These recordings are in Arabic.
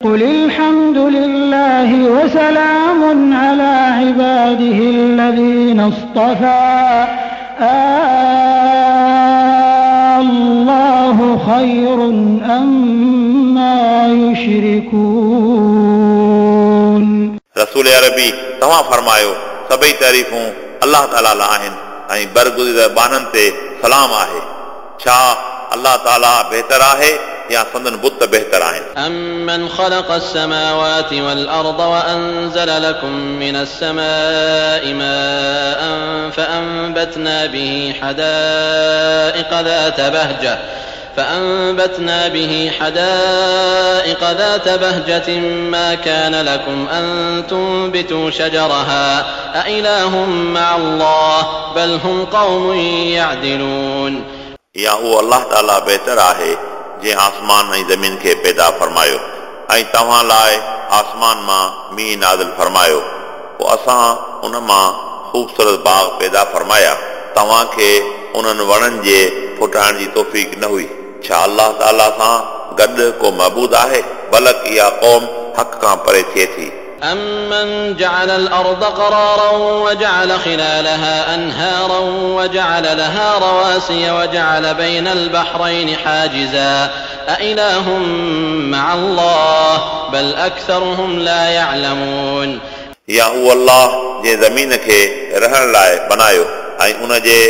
قل الحمد لله وسلام على عباده الذين اصطفى الله خير أما يشركون रसूल अरबी तव्हां फरमायो सभई तारीफ़ूं अलाह ताला लाइ आहिनि ऐं बरगुज़िर बाननि ते सलाम आहे छा अलाह ताला बहितर आहे या संदन बुत बहितर आहिनि أمن خلق السماوات والأرض وأنزل لكم من السماء ماء فأنبتنا به حدائق ذات بهجة فأنبتنا به حدائق ذات بهجة ما كان لكم أن تنبتوا شجرها أإله مع الله بل هم قوم يعدلون या उहो अलाह ताला बहितर आहे جنهن آسمان ۽ زمين کي پيدا فرمايو ۽ توهان لاءِ آسمان مان مينهن نازل فرمايو پوءِ اسان ان مان خوبصورت باغ پيدا فرمايا توهان کي انهن وڻن جي فٽائڻ جي توفيق نه هئي ڇا الله تعالى سان گڏ ڪو معبود آهي بلڪ اها قوم حق کان پري ٿئي ٿي أمن جعل الأرض قرارا وجعل خلالها أنهارا وجعل لها رواسي وجعل بين البحرين حاجزا أإله مع الله بل أكثرهم لا يعلمون या उहो अलाह जंहिं ज़मीन खे रहण लाइ बनायो ऐं उन जे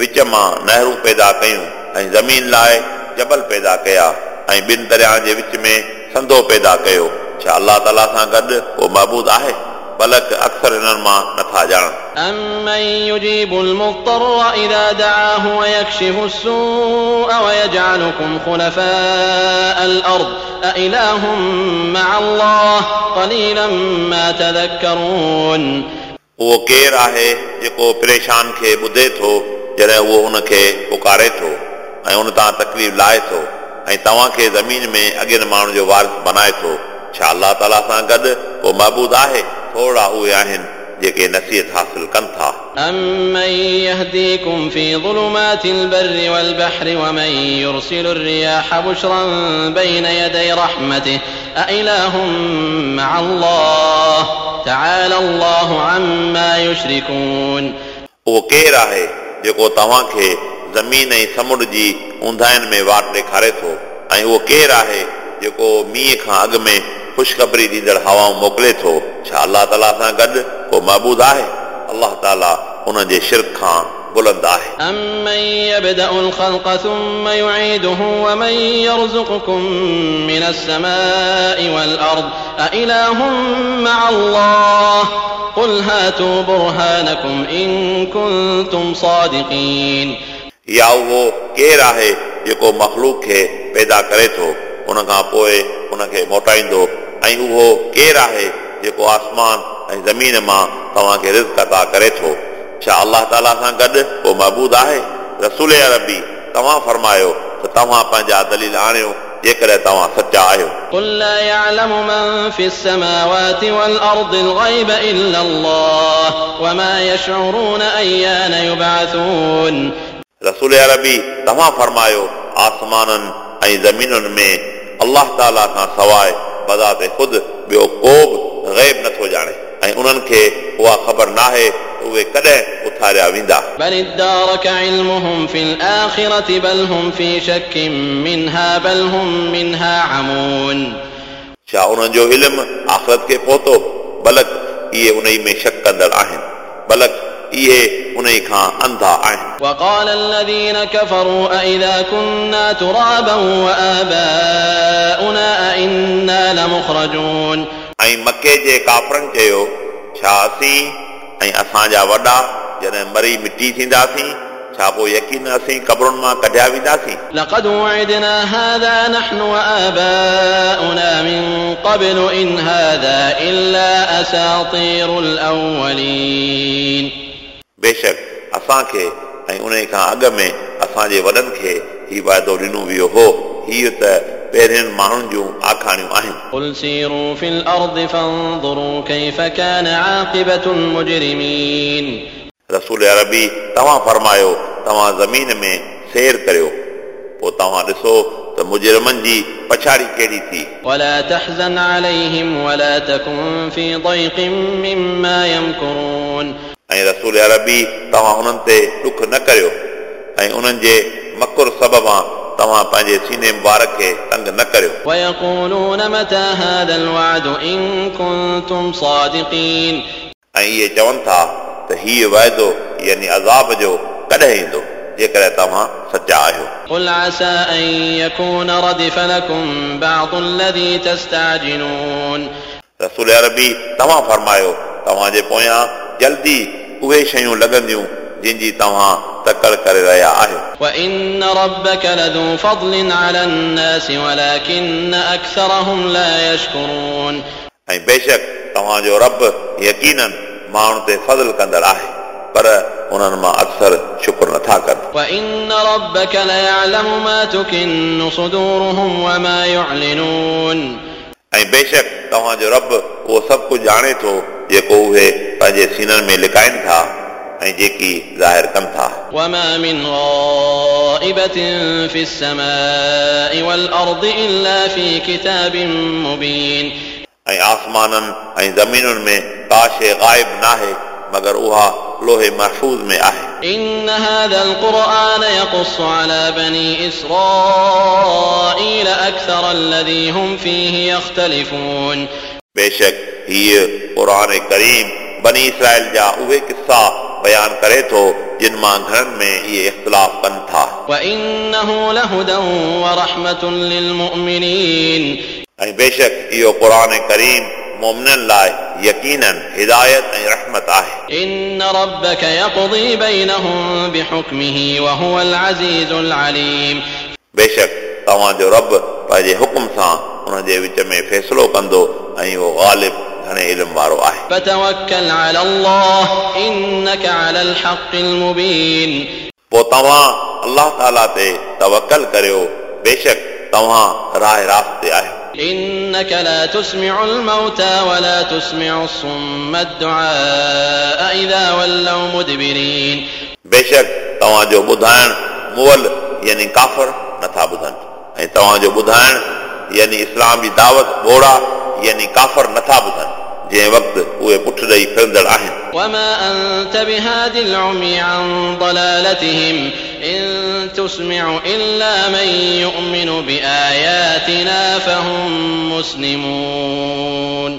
विच मां नहरूं पैदा कयूं ऐं ज़मीन लाइ जबल पैदा कया ऐं ॿिनि दरियाहनि जे विच में संदो पैदा कयो छा अलाह ताला सां गॾु को महबूद आहे बलक अक्सर इन्हनि मां नथा ॼाणनि أمن يجيب المضطر إذا دعاه ويكشف السوء ويجعلكم خلفاء الأرض أإله مع الله قليلا ما تذكرون उहो केरु आहे जेको परेशान खे ॿुधे थो जॾहिं उहो हुनखे पुकारे थो ऐं उन तां तकलीफ़ लाहे थो ऐं तव्हांखे ज़मीन में अॻियनि माण्हुनि जो वारिस बनाए थो छा अलाह ताला सां गॾु को महबूद आहे थोरा उहे आहिनि जेके नसीहत हासिल कनि था أمن يهديكم في ظلمات البر والبحر ومن يرسل الرياح بشرا بين يدي رحمته أإله مع الله تعالى الله عما يشركون उहो केरु आहे जेको तव्हांखे ज़मीन ऐं समुंड जी ऊंधाइनि में वाट ॾेखारे थो ऐं उहो केरु आहे जेको मींहं खां अॻु में ख़ुशख़बरी ॾींदड़ हवाऊं मोकिले थो छा अलाह ताला सां गॾु को महबूद आहे अलाह ताला हुन जे शिरक खां बुलंद आहे أمن يبدأ الخلق ثم يعيده ومن يرزقكم من السماء والأرض أإله مع الله قل هاتوا برهانكم إن كنتم صادقين या उहो केरु आहे जेको मख़लूक खे पैदा करे थो उन खां पोइ उनखे मोटाईंदो ऐं उहो केरु आहे जेको आसमान ऐं ज़मीन मां तव्हांखे रिज़्क अता करे थो छा अलाह ताला सां गॾु को महबूद आहे रसूल अरबी तव्हां फरमायो त तव्हां पंहिंजा दलील आणियो जेकॾहिं तव्हां सचा आहियो قل لا يعلم من في السماوات والأرض الغيب إلا الله وما يشعرون أيان يبعثون रसूल अरबी तव्हां फरमायो आसमाननि ऐं ज़मीनुनि में अलाह ताला खां सवाइ बज़ात ख़ुदि ॿियो को बि ग़ैब नथो ॼाणे ऐं उन्हनि खे उहा ख़बर नाहे त उहे कॾहिं उथारिया वेंदा بل ادارك علمهم في الآخرة بل هم في شك منها بل هم منها عمون छा उन्हनि जो इल्मु आख़िरत खे पहुतो बलक इहे उन में शक कंदड़ आहिनि बलक इहे उन खां अंधा आहिनि وقال الذين كفروا أئذا كنا ترابا وآباؤنا أئنا لمخرجون ऐं मके जे काफ़रनि चयो छा असीं ऐं असांजा वॾा जॾहिं मरी मिटी थींदासीं छा पोइ यकीन असीं क़बरुनि मां कढिया वेंदासीं لقد وعدنا هذا نحن وآباؤنا من قبل إن هذا إلا أساطير الأولين बेशक असांखे ऐं उन खां अॻु में असांजे वॾनि खे हीउ वाइदो ॾिनो वियो हो हीअ त पहिरियनि माण्हुनि जूं आखाणियूं आहिनि قل سيروا في الأرض فانظروا كيف كان عاقبة المجرمين रसूल अरबी तव्हां फरमायो तव्हां ज़मीन में सैर करियो पोइ तव्हां ॾिसो त त मुजरमनि जी पछाड़ी कहिड़ी थी ولا تحزن عليهم ولا تكن في ضيق مما يمكرون ऐं रसूल अरबी तव्हां उन्हनि ते ॾुख न करियो ऐं उन्हनि जे मकुर सबबां तव्हां पंहिंजे सीने मुबारक खे तंग न करियो ويقولون متى هذا الوعد إن كنتم صادقين ऐं इहे चवनि था त हीउ वाइदो यानी अज़ाब जो कॾहिं ईंदो जेकॾहिं तव्हां सचा आहियो قل عسى أن يكون ردف لكم بعض الذي تستعجلون रसूल अरबी तव्हां फरमायो तव्हांजे पोयां जल्दी उहे शयूं लॻंदियूं जंहिंजी तव्हां तकड़ करे रहिया आहियो وإن ربك لذو فضل على الناس ولكن أكثرهم لا يشكرون ऐं बेशक तव्हांजो रब यकीननि माण्हू ते फज़ल कंदड़ आहे पर उन्हनि मां अक्सर शुक्र नथा कनि وإن ربك ليعلم ما تكن صدورهم وما يعلنون ऐं बेशक तव्हांजो रब उहो सभु कुझु ॼाणे थो जेको उहे पंहिंजे सीननि में लिकाइनि था ऐं जेकी ज़ाहिर कनि था وما من غائبة في السماء والأرض إلا في كتاب مبين ऐं आसमाननि ऐं ज़मीनुनि में का शइ ग़ाइब नाहे मगर उहा लोहे महफ़ूज़ में आहे إن هذا القرآن يقص على بني إسرائيل أكثر الذي هم فيه يختلفون बेशक हीअ क़ुर करीम बनी इसराइल जा उहे किसा बयान करे थो जिन मां घणनि में इहे इख़्तिलाफ़ कनि था وإنه لهدى ورحمة للمؤمنين ऐं बेशक इहो क़ुर करीम मोमिननि लाइ यकीननि हिदायत ऐं रहमत आहे إن ربك يقضي بينهم بحكمه وهو العزيز العليم बेशक तव्हांजो रब पंहिंजे हुकुम सां उन जे विच में फ़ैसिलो कंदो ऐं उहो ग़ालिब घणे इल्म वारो आहे فتوكل على الله إنك على الحق المبين पोइ तव्हां अलाह ताला ते तवकल करियो बेशक तव्हां राह रास्त ते आहियो إنك لا تسمع الموتى ولا تسمع الصم الدعاء إذا ولوا مدبرين बेशक तव्हांजो ॿुधाइण मुअल यानी काफ़र नथा ॿुधनि ऐं तव्हांजो ॿुधाइण यानी इस्लाम जी दावत घोड़ा यानी काफ़र नथा ॿुधनि जंहिं वक़्तु उहे पुठ ॾेई फिरंदड़ आहिनि وما أنت بهاد العمي عن ضلالتهم إن تسمع إلا من يؤمن بآياتنا فهم مسلمون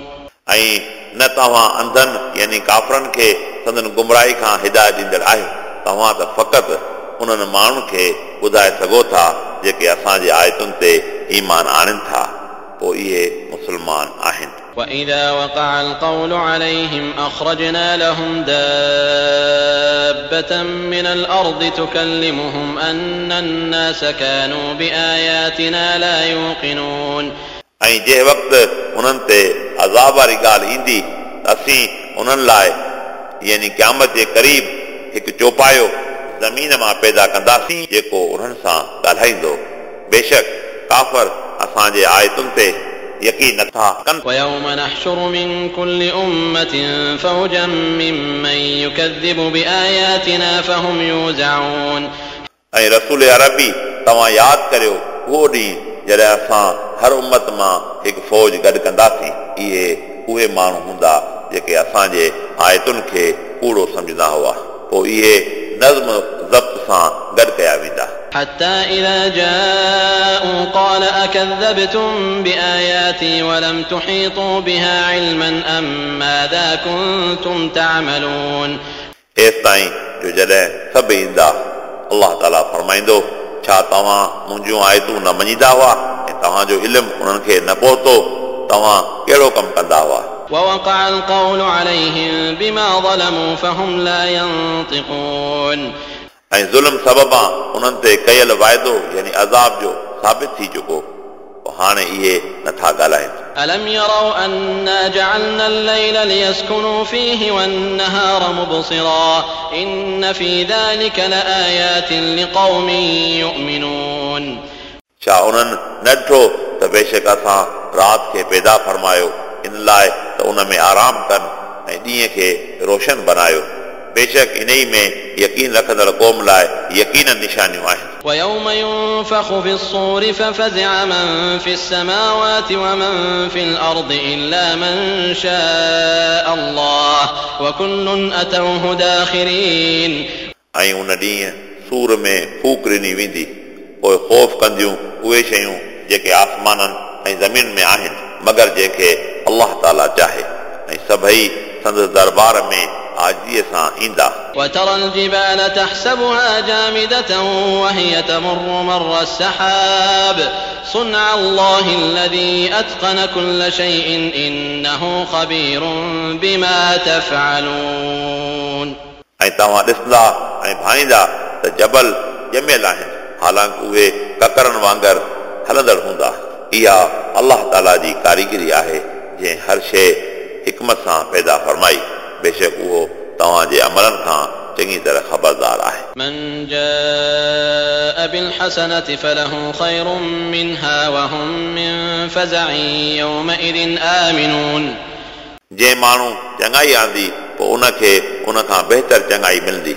ऐं न तव्हां अंधनि यानी काफ़रनि खे संदन गुमराही खां हिदायत ॾींदड़ आहियो तव्हां त फ़क़ति उन्हनि माण्हुनि खे ॿुधाए सघो था जेके असांजे आयतुनि ते ईमान आणनि था पोइ इहे मुस्लमान आहिनि وإذا وقع القول عليهم أخرجنا لهم دابة من الأرض تكلمهم أن الناس كانوا بآياتنا لا يوقنون ऐं जंहिं वक़्तु उन्हनि ते अज़ाब वारी ॻाल्हि ईंदी त असीं उन्हनि लाइ यानी क़यामत जे क़रीब हिकु चौपायो ज़मीन मां पैदा कंदासीं जेको उन्हनि सां ॻाल्हाईंदो बेशक काफ़र असांजे आयतुनि ते यकीन नथा कनि ويوم نحشر من كل أمة فوجا ممن يكذب بآياتنا فهم يوزعون ऐं रसूल अरबी तव्हां यादि करियो उहो ॾींहुं जॾहिं असां हर उमत मां हिकु फ़ौज गॾु कंदासीं इहे उहे माण्हू हूंदा जेके असांजे आयतुनि खे कूड़ो सम्झंदा हुआ पोइ इहे नज़्म ज़ब्त सां गॾु कया वेंदा حتى إذا جاءوا قال أكذبتم بآياتي ولم تحيطوا بها علما أم ماذا كنتم تعملون हेसि ताईं जो जॾहिं सभु ईंदा अलाह ताला फरमाईंदो छा तव्हां मुंहिंजूं आयतूं न मञींदा हुआ ऐं तव्हांजो इल्मु उन्हनि खे न पहुतो तव्हां कहिड़ो कमु कंदा हुआ ووقع القول عليهم بما ظلموا فهم لا ينطقون ऐं ज़ुल्म सबबां उन्हनि ते कयल वाइदो यानी अज़ाब जो साबित थी चुको पोइ हाणे इहे नथा ॻाल्हाइनि ألم يروا أنا جعلنا الليل ليسكنوا فيه والنهار مبصرا إن في ذلك لآيات لقوم يؤمنون छा उन्हनि न ॾिठो त बेशक असां राति खे पैदा फरमायो इन लाइ त उन में आराम कनि ऐं ॾींहं खे रोशन बनायो बेशक इन ई में यकीन रखंदड़ क़ौम लाइ यकीन निशानियूं आहिनि ويوم ينفخ في الصور ففزع من في السماوات ومن في الأرض إلا من شاء الله وكل أتوه داخرين ऐं उन ॾींहुं सूर में फूक ॾिनी वेंदी पोइ ख़ौफ़ कंदियूं उहे शयूं जेके आसमाननि ऐं ज़मीन में आहिनि मगर जंहिंखे अलाह ताला चाहे ऐं सभई संदसि दरबार में आजीअ सां ईंदा وترى الجبال تحسبها جامدة وهي تمر مر السحاب صنع الله الذي أتقن كل شيء إنه خبير بما تفعلون ऐं तव्हां ॾिसंदा ऐं भाईंदा त जबल ॼमियल आहिनि हालांकि उहे ककरनि वांगुर हलंदड़ हूंदा इहा अलाह ताला जी कारीगरी आहे जंहिं हर शइ हिकमत सां पैदा फरमाई बेशक उहो तव्हांजे अमलनि खां चङी तरह ख़बरदार आहे من جاء بالحسنة فله خير منها وهم من فزع يومئذ آمنون जंहिं माण्हू चङाई आंदी पोइ उनखे उन खां बहितर चङाई मिलंदी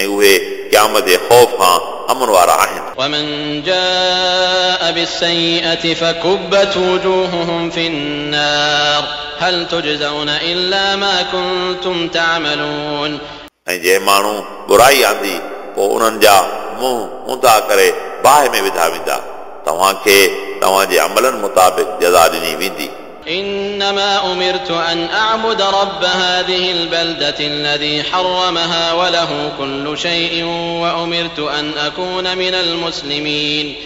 ऐं उहे क़यामत जे ख़ौफ़ खां अमन वारा आहिनि ومن جاء بالسيئة فكبت وجوههم في النار هل تجزون إلا ما كنتم تعملون ऐं जंहिं माण्हू बुराई आंदी पोइ उन्हनि जा मुंहुं ऊंधा करे बाहि में विधा वेंदा तव्हांखे तव्हांजे अमलनि मुताबिक़ जज़ा ॾिनी वेंदी إنما أمرت أن أعبد رب هذه البلدة الذي حرمها وله كل شيء وأمرت أن أكون من المسلمين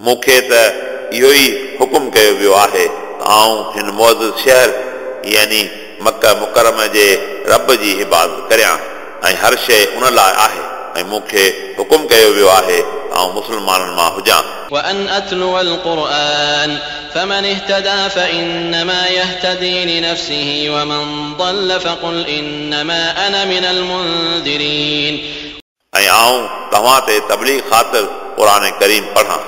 मूंखे त इहो ई हुकुम कयो वियो आहे त आऊं हिन मौज़ शहर यानी मक मुकरम जे रब जी हिफ़ाज़त करियां ऐं हर शइ उन लाइ आहे ऐं मूंखे हुकुम कयो वियो आहे त आऊं मुस्लमाननि मां हुजां وأن أتلو القرآن فمن اهتدى فإنما يهتدي لنفسه ومن ضل فقل إنما أنا من المنذرين ऐं आऊं तव्हां ते तबलीग ख़ातिर क़ुर करीम पढ़ां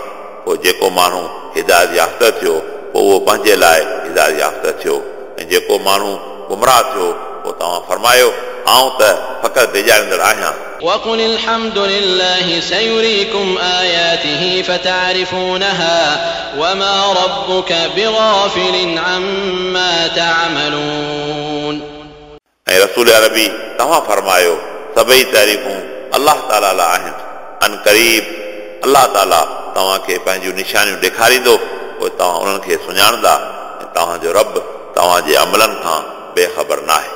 पोइ जेको माण्हू हिदायत याफ़्त थियो पोइ उहो पंहिंजे लाइ हिदायत याफ़्त थियो ऐं जेको माण्हू गुमराह थियो पोइ तव्हां फरमायो आऊं त फ़क़ति डिॼाईंदड़ आहियां وقل الحمد لله سيريكم آياته فتعرفونها وما ربك بغافل عما تعملون ऐं रसूल अरबी तव्हां फरमायो सभई तारीख़ूं अलाह ताला लाइ आहिनि अन क़रीब अलाह ताला तव्हांखे पंहिंजूं निशानियूं ॾेखारींदो पोइ तव्हां उन्हनि खे सुञाणंदा ऐं तव्हांजो रब तव्हांजे अमलनि खां बेख़बर नाहे